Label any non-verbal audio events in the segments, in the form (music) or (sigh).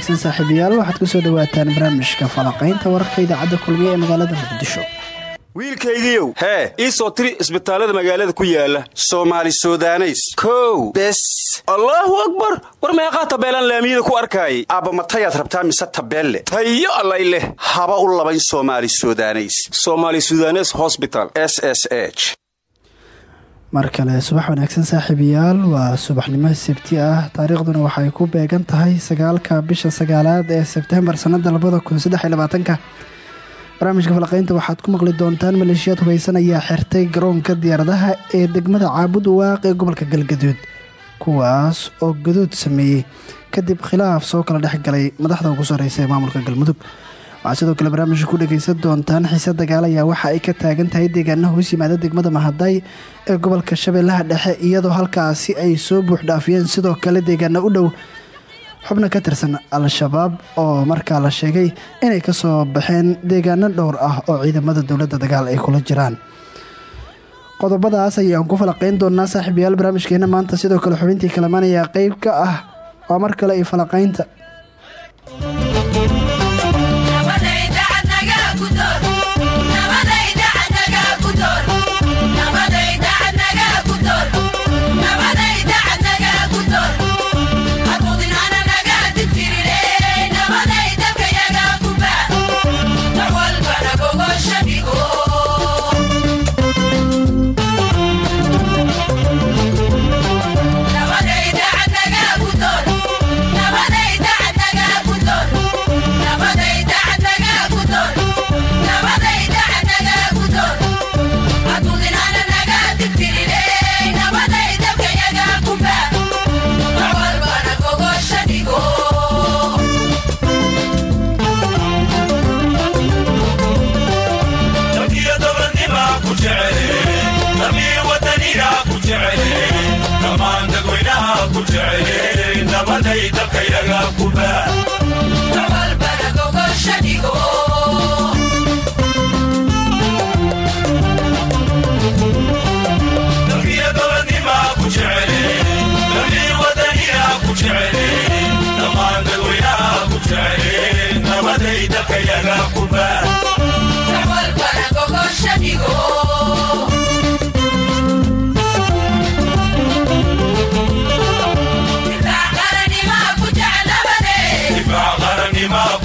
wanaagsan saaxiibayaal waxaad ku soo dhawaataan barnaamijka falaqaynta wararka idaacadda kulmiye ee magaalada muqdisho. Wiilkaygiiow hee ii soo tiri isbitaallada magaalada ku yaalla soomaali sudaneys. Kow bes. Allaahu akbar! War meeqaa tabeelaan laamiyada ku arkaayay aabbamatayaad rabtaa mise tabeelle? Tayo allay leh. Haba u labayn somali sudaneys. Somaali sudanes hosbital s s h mar kale subax wanaagsan saaxiibayaal. Waa subaxnimo sabti ah. Taariikhduna waxay ku beegan tahay sagaalka bisha sagaalaad ee sebtembar sannada labada kun barnaamijka falaqaynta waxaad ku maqli doontaan maleeshiyaad hubeysan ayaa xirtay garoonka diyaaradaha ee degmada caabud waaq ee gobolka galgaduud kuwaas oo gaduud sameeyey. Kadib khilaaf soo kala dhex galay madaxda ugu sareysa ee maamulka galmudug waxaad sidoo kale barnaamijka ku dhageysan doontaan xiise dagaal ayaa waxa ay ka taagan tahay deegaanaha hoos yimaada degmada mahaday ee gobolka shabeellaha dhexe iyadoo halkaasi ay soo buuxdhaafiyeen sidoo kale deegaana u dhow xubno ka tirsan al-shabaab oo markaa la sheegay inay ka soo baxeen deegaano dhowr ah oo ciidamada dowladda dagaal ay kula jiraan. Qodobadaas ayaan ku falaqeyn doonaa saaxiibayaal barnaamijkeena. Maanta sidoo kale xubintii kalamaan ayaa qeyb ka ah waa mar kale iyo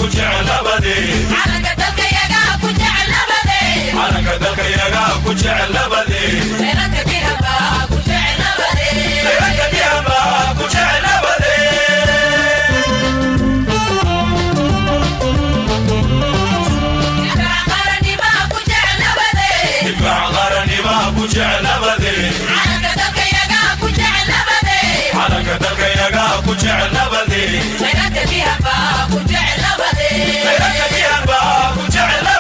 ku jeclabadee ayraka bihaba ku jecla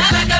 falaqeynta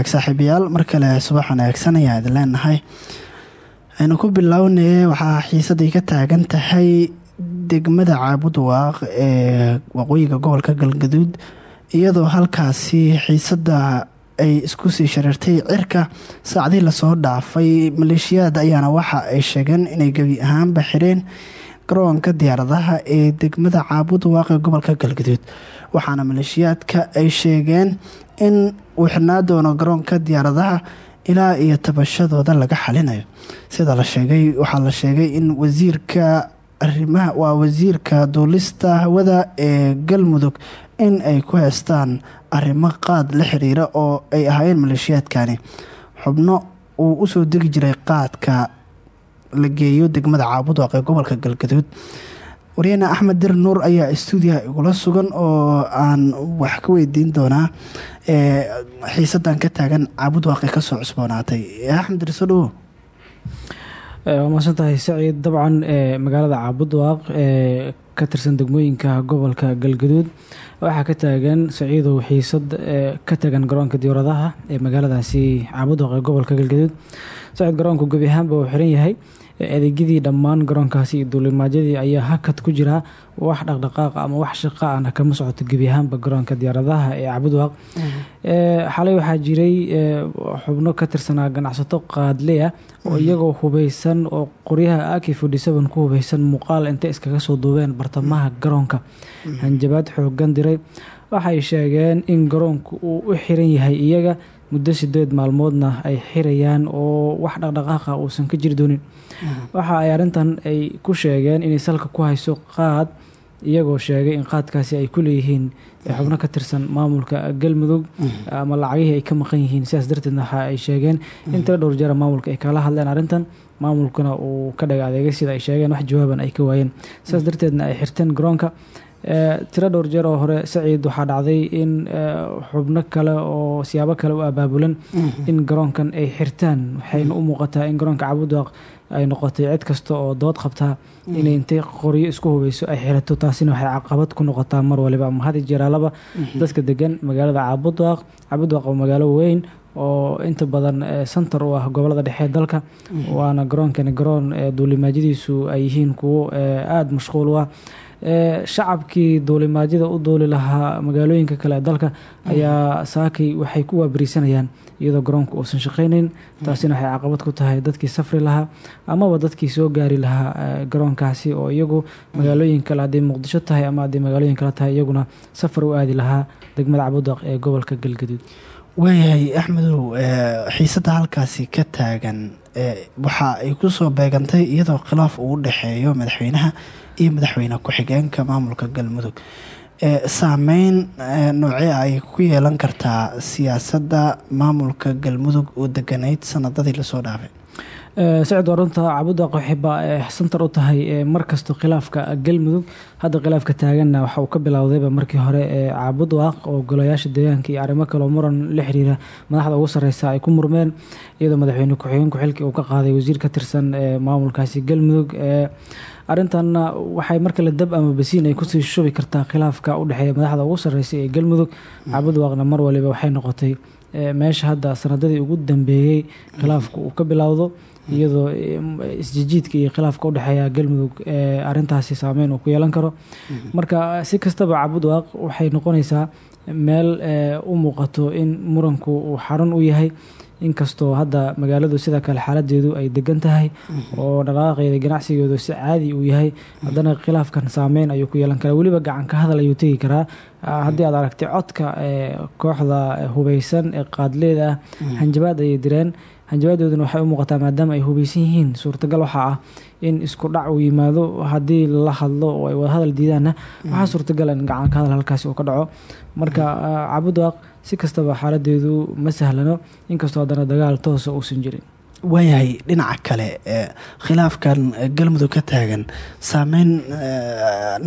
hagaag saaxiibayaal. Mar kale subax wanaagsan ayaa idin leenahay. Aynu ku bilownay waxaa xiisaday ka taagan tahay degmada caabud waaq ee waqooyiga gobolka galgaduud iyadoo halkaasi xiisada ay isku sii shareertay cirka. Saacdii la soo dhaafay maleeshiyaad ayaana waxa ay sheegeen inay gebi ahaanba xireen garoonka diyaaradaha ee degmada caabud waaq ee gobolka galgaduud. Waxaana maleeshiyaadka ay sheegeen in uu xirnaa doono garoonka diyaaradaha ilaa iyo tabashadooda laga xalinayo. Sida la sheegay waxaa la sheegay in wasiirka arimaha waa wasiirka duulista hawada ee galmudug in ay ku heestaan arrimo qaad la xiriira oo ay ahaayeen maleeshiyaadkani xubno uu u soo degi jiray qaadka la geeyo degmada caabudwaaq ee gobolka galgaduud waryaene axmed dir nuur ayaa stuudiyaha igula sugan oo aan wax ka weydiin doonaa xiisadan ka taagan caabudwaaq ee ka soo cusboonaatay. Axmed dir soo dhawo waa mahadsantahay saciid dabcan magaalada caabudwaaq ee ka tirsan degmooyinka gobolka galgaduud? Waxaa ka taagan saciidow xiisad ka taagan garoonka diyaaradaha ee magaaladaasi caabudwaaq ee gobolka galgaduud. Saciid garoonku gebi ahaanba uu xiran yahay adeegyadii dhammaan garoonkaasi iyo duulimaadyadii ayaa hakad ku jira wax dhaqdhaqaaq ama wax shaqa ana kama socoto gebi ahaanba garoonka diyaaradaha ee cabudwaaq xalay waxaa jiray xubno ka tirsanaa ganacsato qaadle ah oo iyagoo hubeysan oo qoryaha aki fodhisaban ku hubeysan muuqaal intay iskaga soo duubeen bartamaha garoonka. Hanjabaad xoogan diray. Waxay sheegeen in garoonku uu u xiran yahay iyaga muddo sideed maalmoodna ay xirayaan oo wax dhaqdhaqaaqa uusan ka jiri doonin. Waxa ay arrintan ay ku sheegeen inay salka ku hayso qaad iyagoo sheegay in qaadkaasi ay ku leeyihiin xubno ka tirsan maamulka galmudug ama lacagihii ay ka maqan yihiin. Sidaas darteedna waxa ay sheegeen in tiro dhowr jeera maamulka ay kala hadleen arrintan maamulkuna uu ka dhaga adeegay sida ay sheegeen wax jawaaban ay ka waayeen. Sidaas darteedna ay xirteen garoonka tiro dhowr jeer oo hore saciid waxaa dhacday in xubno kale oo siyaabo kale u abaabulan in garoonkan ay xirtaan. Waxayna u muuqataa in garoonka cabudwaaq ay noqotay cid kasta oo dood qabtaa inay intay qoryo isku hubeyso ay xirato taasina waxay caqabad ku noqotaa mar waliba. Ama hadi jeeraalaba dadka degan magaalada cabudwaaq cabudwaaq waa magaalo weyn oo inta badan santar u ah gobollada dhexe dalka. Waana garoonkani garoon duulimaajyadiisu ay yihiin kuwo aada mashquul u ah shacabkii duulimaadyada u duuli lahaa magaalooyinka kale ee dalka ayaa saakay waxay ku waabariisanayaan iyadoo garoonka uusan shaqaynayn taasina waxay caqabad ku tahay dadkii safri lahaa amaba dadkii soo gaari lahaa garoonkaasi oo iyagu magaalooyin kale hadday muqdisho tahay ama hadday magaalooyin kale tahay iyaguna safar u aadi lahaa degmada cabudaq ee gobolka galgaduud. Waayahay axmedow xiisadda halkaasi ka taagan waxa ay ku soo beegantay iyadoo khilaaf uu dhexeeyo madaxweynaha iyo madaxweyne ku-xigeenka maamulka galmudug. Saameyn noocee ay ku yeelan kartaa siyaasadda maamulka galmudug oo deganayd sanadadii la soo dhaafay sacid warunta cabudaq waxayba santar u tahay mar kasto khilaafka galmudug hadda khilaafka taaganna waxa uu ka bilowdayba markii hore cabudwaaq oo golayaasha deegaanka iyo arrimo kaleo muran la xiriira madaxda ugu sareysa ay ku murmeen iyadoo madaxweyne ku-xigeenku xilkii uu ka qaaday wasiir ka tirsan maamulkaasi galmudug arrintanna waxay markale dab ama basiin ay ku sii shubi kartaa khilaafka u dhexeeya madaxda ugu sareysa ee galmudug cabudwaaqna mar waliba waxay noqotay meesha hadda sanadadii ugu dambeeyey khilaafka uu ka bilowdo iyadoo isjijiidka iyo khilaafka udhexeeya galmudug arintaasi saameyn uu ku yeelan karo. Marka si kastaba cabudwaaq waxay noqonaysaa meel u muuqato in muranku uu xarun u yahay. Inkastoo hadda magaaladu sida kale xaaladeedu ay degan tahay oo dhaqaaqeeda ganacsigeedu si caadi uu yahay haddana khilaafkan saameyn ayuu ku yeelan karaa. Weliba gacan ka hadal ayuu tegi karaa. Haddii aad aragtay codka kooxda hubeysan ee qaadleeda ah hanjabaad ayay direen hanjabaadooduna waxay u muuqataa maadaama ay hubeysan yihiin suurtagal waxaa ah in isku dhac uu yimaado haddii la hadlo oo ay wada hadal diidaanna waxaa suurtagala in gacan ka hadal halkaasi uu ka dhaco. Marka cabudwaaq si kastaba xaaladeedu ma sahlano inkastoo haddana dagaal toosa uusan jirin waayahay dhinaca kale khilaafkan galmudug ka taagan. Saameyn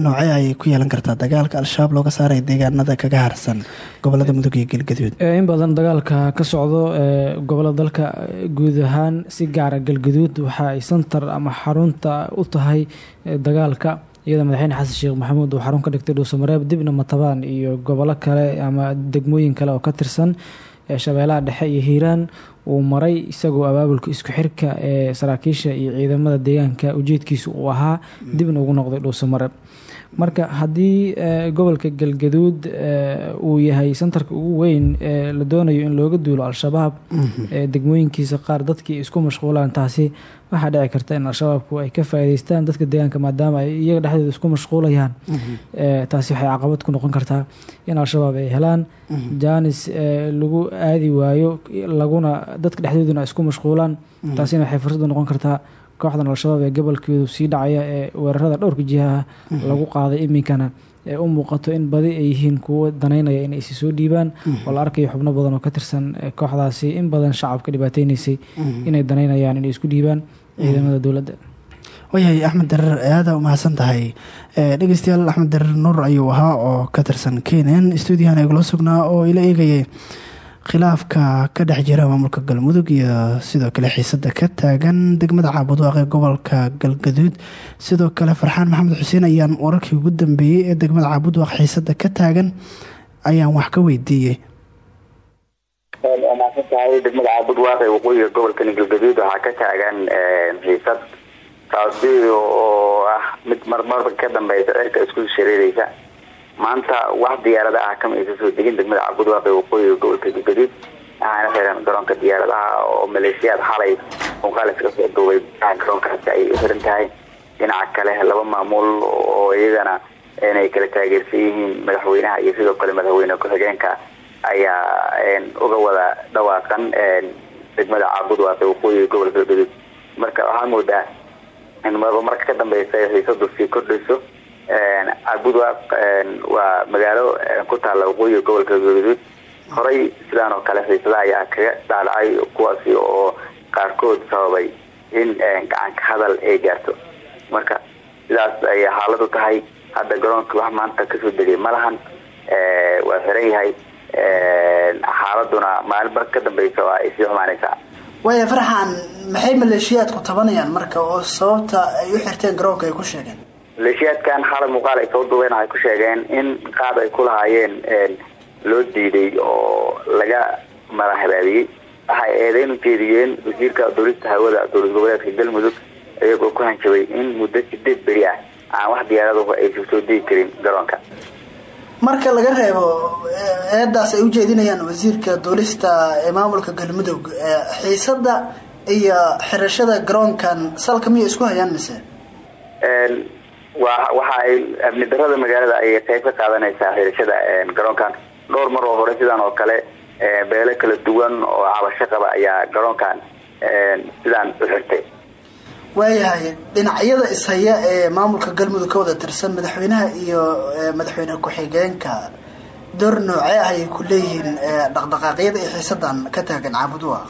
noocee ayay ku yeelan kartaa? Dagaalka al-shabaab looga saaraya deegaanada kaga harsan gobollada mudug iyo galgaduud. in badan dagaalka ka socdo gobollada dalka guud ahaan si gaara galgaduud waxa ay santar ama xarunta u tahay dagaalka iyada madaxweyne xasan sheekh maxamuud uu xarun ka dhigtay dhuusamareeb dibna matabaan iyo gobolo kale ama degmooyin kale oo ka tirsan shabeelaha dhexe iyo hiiraan uu maray isagoo abaabulka isku xirka ee saraakiisha iyo ciidamada deegaanka. Ujeedkiisa uu ahaa dibna ugu noqday dhuusamareeb marka haddii gobolka galgaduud uu yahay santarka ugu weyn ee la doonayo in looga duulo al-shabaab degmooyinkiisa qaar dadkii isku mashquulaan taasi waxaa dhici karta in al-shabaabku ay ka faa'iideystaan dadka deegaanka maadaama ay iyaga dhexdooda isku mashquulayaan. Taasi waxay caqabad ku noqon kartaa in al-shabaab ay helaan jaanis lagu aadi waayo laguna dadka dhexdooduna isku mashquulaan. Taasina waxay fursad u noqon kartaa kooxdan al-shabaab ee gobolkeedu sii dhacaya ee weerarada dhowrka jihaha lagu qaaday iminkana ee u muuqato in badi ay yihiin kuwo danaynaya inay isi soo dhiibaan. Oo la arkayo xubno badan oo ka tirsan kooxdaasi in badan shacabka dhibaateynaysay inay danaynayaan inay isku dhiibaan ciidamada dowladda. Waayahay axmed dareer aada umahadsan tahay. Dhegeystayaal axmed dareer nuur ayuu ahaa oo ka tirsan kenyan stuudiyahan igula sugnaa oo ila eegayay khilaafka ka dhex jira maamulka galmudug iyo sidoo kale xiisada ka taagan degmada caabudwaaq ee gobolka galgaduud. Sidoo kale farxaan maxamed xuseen ayaan wararkii ugu dambeeyey ee degmada caabudwaaq xiisada ka taagan ayaan wax ka weydiiyey. Waa mahadsan tahay degmada caabudwaaq ee waqooyiga gobolkani galgaduud waxaa ka taagan xiisad. Taasi oo ah mid marmarba ka dambeysa cirka isku shareereysa maanta wax diyaarada ah kama aysa soo degin degmada cabudwaaq ee waqooyiga gobolka galgaduud waxaana xiran garoonka diyaaradaha oo maleeshiyaad xalay muuqaalis ka soo duubay. Garoonkaasi ay xiran tahay dhinaca kale laba maamul oo iyagana inay kala taageersan yihiin madaxweynaha iyo sidoo kale madaxweyne ku-xigeenka ayaa uga wada dhawaaqan degmada cabudwaaq ee waqooyiga gobolka galgaduud marka waxaa moodaa in marka ka dambeysa xiisadu sii kordhayso cabudwaaq waa magaalo ku taalla waqooyiga gobolka galgaduud horay sidaan oo kale xiisada ayaa kaga dhaadhacay kuwaasi oo qaarkood sababay in gacanka hadal ay gaarto. Marka sidaas ayay xaaladu tahay. Hadda garoonka wax maanta ka soo degay malahan waa xiran yahay xaaladuna maalinba ka dambeysa waa ay sii xumaanaysaa. Waaya farxan maxay maleeshiyaadku tabanayaan marka oo sababta ay u xirteen garoonka ay ku sheegeen maleeshiyaadkan xalay muuqaal ay soo duubeen waxay ku sheegeen in qaad ay ku lahaayeen loo diiday oo laga mara habaabiyey. Waxay eedeyn u jeediyeen wasiirka dowlista hawada dowlad goboleedka galmudug iyagoo ku hanjabay in muddo sideed beri ah aan wax diyaaraduhu aysan soo degi karin garoonka. Marka laga reebo eedaas ay u jeedinayaan wasiirka duulista ee maamulka galmudug xiisada iyo xirashada garoonkan salka miyay isku hayaan mise waxa ay amni darada magaalada ayay qayb ka qaadanaysaa xirashada garoonkan. Dhowr mar oo hore sidaan oo kale beelo kala duwan oo cabasho qaba ayaa garoonkan sidaan u xirtay. Waayahay dhinacyada ishaya ee maamulka galmudug ka wada tirsan madaxweynaha iyo madaxweyne ku-xigeenka door noocee ah ayay ku leeyihiin dhaqdhaqaaqyada iyo xiisadan ka taagan caabudwaaq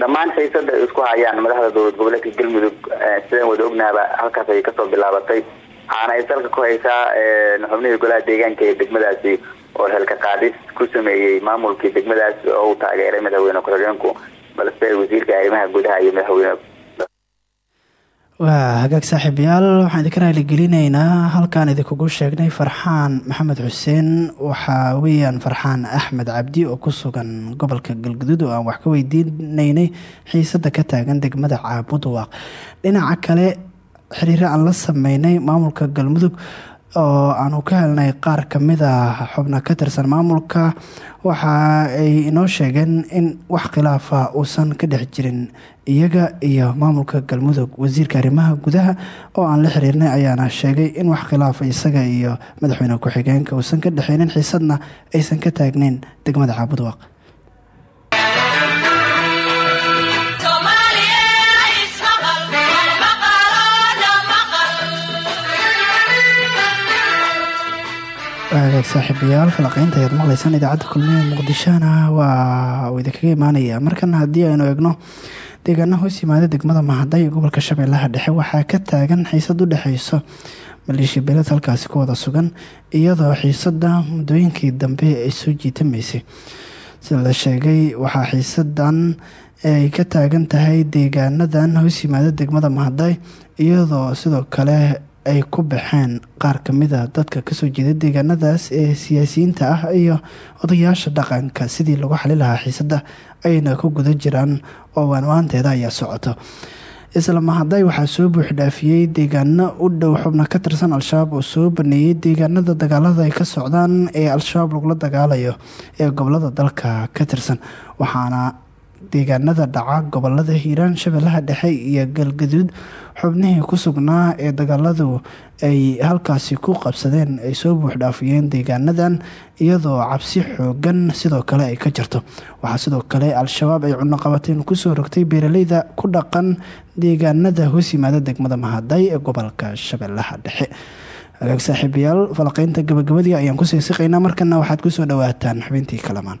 dhammaan ay isku hayaan madaxda dowlad goboleedka galmudug sidaan wada ognaaba halkaas ayay ka soo bilaabatay. Waxaana ay salka ku haysaa xubnihii golaha deegaanka ee degmadaasi oo xilka qaadis ku sameeyey maamulkii degmadaas oo uu taageeray madaxweyne ku-xigeenku balse wasiirka arrimaha gudaha iyo madaxweyne waa hagaag saaxiibayaal waxaan idinka raaligelinaynaa halkaan idinkugu sheegnay farxaan maxamed xuseen. Waxaa weeyaan farxaan axmed cabdi oo ku sugan gobolka galguduud oo aan wax ka weydiinaynay xiisada ka taagan degmada caabudwaaq dhinaca kale xiriiro aan la sameynay maamulka galmudug oo aanu ka helnay qaar ka mid a xubna ka tirsan maamulka waxa ay inoo sheegeen in wax khilaafa uusan ka dhex jirin iyaga iyo maamulka galmudug. Wasiirka arrimaha gudaha oo aan la xiriirnay ayaana sheegay in wax khilaafa isaga iyo madaxweyne ku-xigeenka uusan ka dhexeynin xiisadna aysan ka taagneyn degmada caabudwaaq hagaag saaxiibayaal falaqeynta ayaad maqleysaan idaacadda kulmiye muqdishona waa uu idinkaga imaanaya. Markana haddii aynu eegno deegaana hoos yimaada degmada mahaday ee gobolka shabeellaha dhexe waxaa ka taagan xiisad u dhexeyso maleeshiya beeled halkaasi ku wada sugan iyadoo xiisada muddooyinkii dambe ay soo jiitamaysay. Sida la sheegay waxaa xiisadan ay ka taagan tahay deegaanadan hoos yimaada degmada mahaday iyadoo sidoo kale ay ku baxeen. Qaar kamida dadka ka soo jeeda deegaanadaas ee siyaasiyiinta ah iyo odayaasha dhaqanka sidii lagu xali lahaa xiisada ayna ku guda jiraan oo waanwaanteeda ayaa socoto. Isla mahaday waxaa soo buuxdhaafiyey deegaano u dhow xubna ka tirsan al-shabaab oo soo baneeyey deegaanada dagaalada ay ka socdaan ee al-shabaab lagula dagaalayo ee gobollada dalka ka tirsan. Waxaana deegaanada dhaca gobollada hiiraan shabeellaha dhexe iyo galgaduud. Xubnihii ku sugnaa ee dagaaladu ay halkaasi ku qabsadeen ay soo buuxdhaafiyeen deegaanadan iyadoo cabsi xoogan sidoo kale ay ka jirto. Waxaa sidoo kale al-shabaab ay cunaqabateen ku soo rogtay beeraleyda ku dhaqan deegaanada hoos yimaada degmada mahaday ee gobolka shabeellaha dhexe. Hagaag saaxiibayaal falaqeynta gabagabadii ayaan ku sii siqaynaa markana waxaad ku soo dhawaataan xubintii kalamaan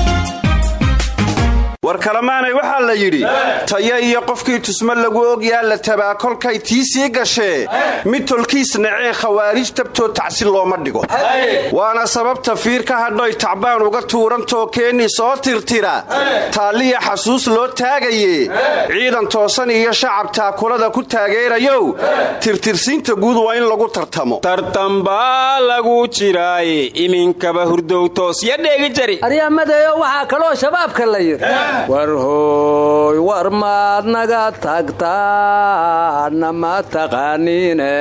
war kalamaanay waxaa la yidhi taya iyo qofkii tusmo lagu ogyaa la tabaa kolkay tii sii gashee mid tolkiis nacee khawaarij tabtoo tacsi looma dhigo. Waana sababta fiir ka hadhoy tacbaan uga tuurantoo keeni soo tirtira. Taalliya xasuus loo taagaye ciidan toosan iyo shacab taakulada ku taageerayow. Tirtirsiinta guud waa in lagu tartamo. Tartambaa lagu jiraaye iminkaba hurdow toosya dheegi jari. Aryamadeeyo waxaa kaloo shabaabka la yidhi war hooy war maad naga tagtaana ma taqaaniine.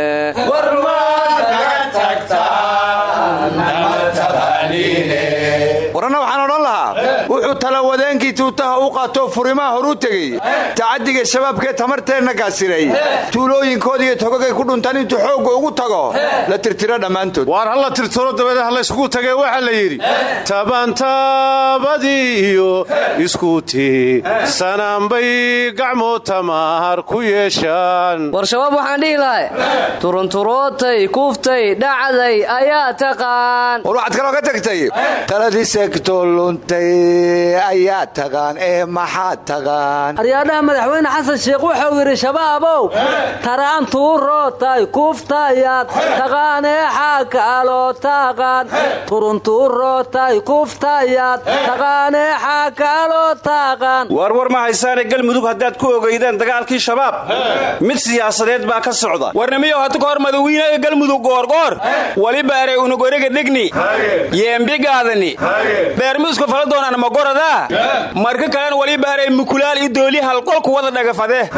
Waranna waxaan talawadeenkii tuutaha u qaatoo furimaha horu tegey. Tacaddiga shabaabkee tamarteenna gaasiray tuulooyinkood iyo togagay ku dhuntaan intuu xoogga ugu tago la tirtiro dhammaantood. Waar halla tirtiro dabeed ha layskugu tagee waxaa la yidhi? Tabantaabadii iyo iskutii sanaanbay gacmood tamaar ku yeeshaan. War shabaab waxaan dhihi lahay turunturootay kuftay dhacday ayaa taqaan. War waxaad kaloo ka tagtay taladii seegtoo luntay ayaa taqaan ee maxaa taqaan aryaadhaha madaxweyne xasan sheekh wuxuu yidhi shabaabow taraan tuurootay kuftayaad taqaanee xaakaaloo taqaan turuntuurootay kuftayaad taqaanee xaakaaloo taqaan warwar ma haysaane galmudug haddaad ku ogaydeen dagaalkii shabaab. Mid siyaasadeed baa ka socda. Warnimiyow hatu kahor madawiinaga galmudug goorgoor walibaare unugorega dhegni yeembigaadani beermiisku fala doonaan magorodaa marka kalena waliba aray mukulaal iyo dooli halqolku wada dhagafade.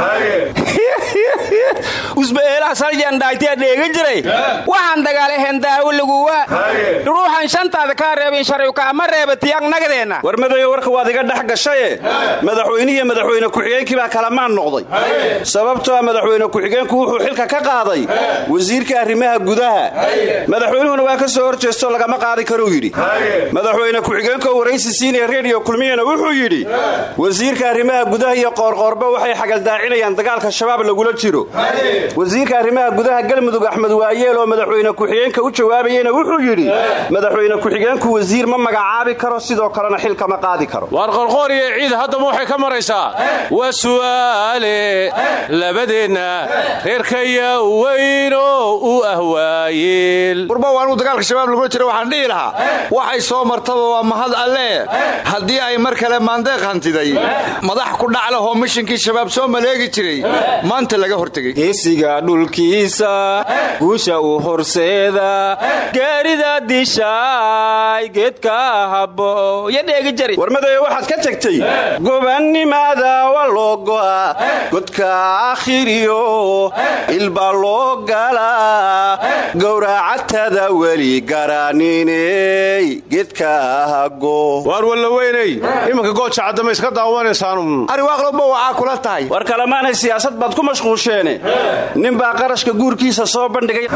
(laughs) Usbaeelaha saljandhaaytiya dheega jiray. Waxaan dagaal ahayn daawo laguwa ruuxan shantaada kaa reebin sharciuka ama reebatiyang nagadeenna. War madayo warka waad iga dhex gashaye. Madaxweynihiiyo madaxweyne ku-xigeenkii baa kalamaan noqday. Sababtoo a madaxweyne ku-xigeenku wuxuu xilka ka qaaday wasiirka arrimaha gudaha. Madaxweynuhuna waa ka soo hor jeestoo lagama qaadi karuu yidhi. Madaxweyne ku-xigeenkoo waraysi siinaya rediyo kulmiyana wuxuu yidhi wasiirka arrimaha gudaha iyo qoorqoorba waxay xagaldaacinayaan dagaalka shabaab lagula jiro. Wasiirka arrimaha gudaha galmudug axmed waayeel oo madaxweyne ku-xigeenka u jawaabayena wuxuu yidhi madaxweyne ku-xigeenku wasiir ma magacaabi karo sidoo kalena xilka ma qaadi karo. Waar qorqoor iyo ciid haddaba waxay ka maraysaa? Waa su'aale labadeenna reerkaya weynoo u ah waayeel. Anuu dagaalka shabaab lagula jiro waxaan dhihi lahaa. Waxay soo martaba waa mahad alle. Haddii ay mar kale maandeeq hantiday madax ku dhaclahoo mishinkii shabaab soo maleegi jiray. Maanta laga hortegey. Geesiga dhulkiisa guusha u horseeda gaarida dishaay geedka habo yo dheegi jari. Warmadayo waxaad ka tagtay. Gobannimada waa loo go'a godka akhiriyo ilbaa loo galaa gowracatada weli garaniney geedka hago waar walla weyney imanka gooja caddama iska daawanaysaanu ariwaaqloba waxaa kula tahay. War kalemaanay siyaasad baad ku mashquusheene. Ninbaa qarashka guurkiisa soo bandhigay.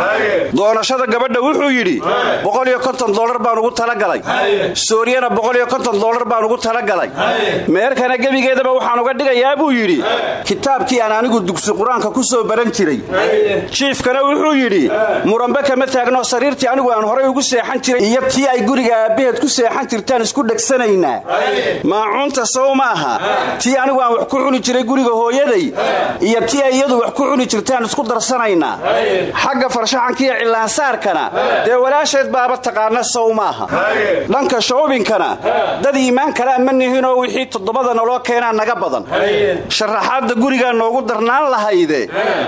Doonashada gabadha wuxuu yidhi dolar baan ugu talagalay. Suuriyana dolar baan ugu talagalay. Meerkana gebigeedaba waxaan uga dhigayaa buu yidhi kitaabkii aan anigu dugsi qur'aanka ku soo baran jiray. Jiifkana wuxuu yidhi muranbe kama taagno sariirtii anigu aan horay ugu seexan jiray. Iyo tii ay guriga aabbaheed ku seexan jirtaan isku dhegsanaynaa maacuunta sow maaha tii anigu aan wax ku cuni jiray guriga hooyaday iyo tii ay iyadu wax ku cuni jirtaan isku darsanaynaa. Xagga farshaxankiiyo cillaansaarkana dee walaasheed baaba taqaana sow maaha dhanka shawbinkana dad iimaan kalea ma nihinoo wixii toddobada naloo keenaa naga badan. Sharaxaadda gurigaa noogu darnaan lahayde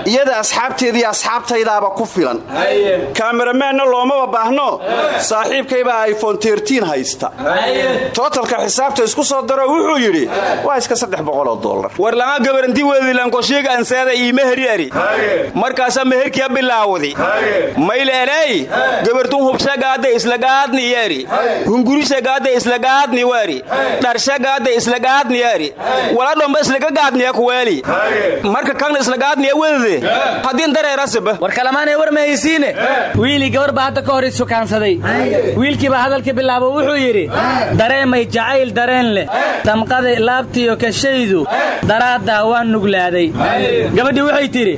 iyada asxaabteedii asxaabtaydaaba ku filan. Kaameramaanna loomaba baahno saaxiibkaybaa tertiin haysta. Tootalka xisaabta isku soo daro wuxuu yidhi waa iska saddex boqoloo dollar. War lama gabaranti wedilankoshiiga ansaada iima heriari markaasaa meherkiya bilaawdi. Mayleeley gabartun hubshagaada islagaadni yeri hungurishagaada islagaadni weri dharshagaada islagaadni yeri waladhomba islagagaadniya kuweeli marka kan islagaadniya wedade haddiin dareerasiba war kalamaanay war mahaysiine. Wiilii gabar baa hadda ka hor isukaansaday wiilkiibaa hadalka bilaabo wuxuu yidhi dareemay jacayl dareen leh damqada laabtiyo kashaydu daraaddaa waan nuglaaday. Gabadhii waxay tidhi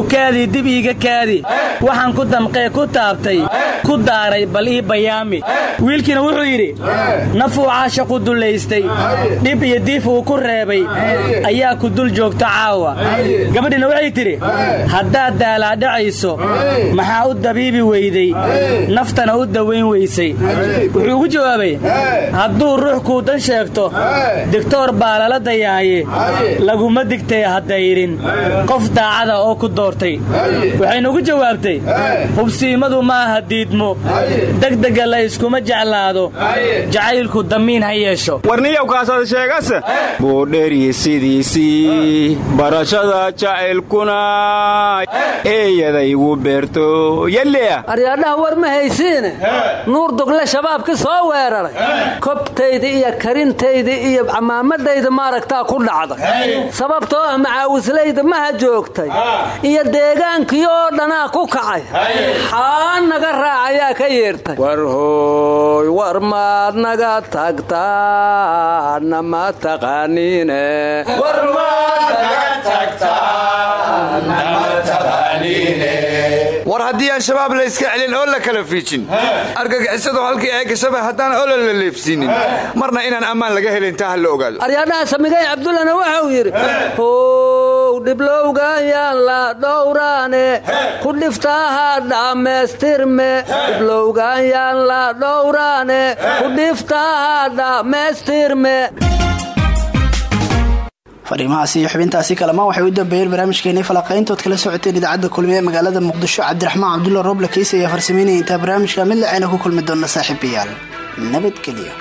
ukaadii dib iiga kaadi. Waxaan ku damqee ku taabtay ku daaray bal ii bayaami. Wiilkiina wuxuu yidhi nafuu caashaqu dullaystay dhib iyo diif uu ku reebay ayaa ku dul joogta caawa. Gabadhiina waxay tidhi haddaad daalaadhacayso maxaa u dabiibi weyday? Naftana u dawayn weysay. Wuxuu ugu jawaabay hadduu ruux kuu dan sheegto digtoor baa lala dayaaye laguma digtay haddayrin qof daacada oo ku doortay. Waxaynu ugu jawaabtay hubsiimadu maaha diidmo. Degdega la iskuma jeclaado. Jacaylku damiin ha yeesho. Warniyowkaasaad sheegase buudheri sidiisii barashada jacaylkuna eeyadaygu beerto. Yalleya aryaadhaha war ma haysiine? Nuur dugle shabaabki soo weeraray. Kobtayda iyo karintayda iyo camaamadayda maaragtaa ku dhacday. Sababtoo ah macaawislayda maha joogtay. Iyo deegaankii oo dhanaa ku kacay. Xaa naga raacayaa ka yeertay. War hooy war maad naga tagtaana ma taqaaniine. War haddii aan shabaab la iska celin oo la kala fiijin. Argagixisadu halkii ay gashaba haddaan olol la leefsiinin. Marna inaan ammaan laga helin taa ha la ogaado. Aryaadhaha samigay cabdullana waxau yidhi how dhiblowgayaan la dhowraane ku dhiftaaha dhammaystirme dhiblowgayaan la dhowraane ku dhiftaaha dhammaystirme fariimahaasi iyo xubintaasi kalema waxay u dambeeyeen barnaamijkeenii falaqayntood kala socoteen idaacadda kulmiye ee magaalada muqdisho cabdiraxmaan cabdulla rooble keysi ayaa farsameynaya intaa barnaamijka mid lacayna ku kulmi doona saaxiibayaal nabadgelyo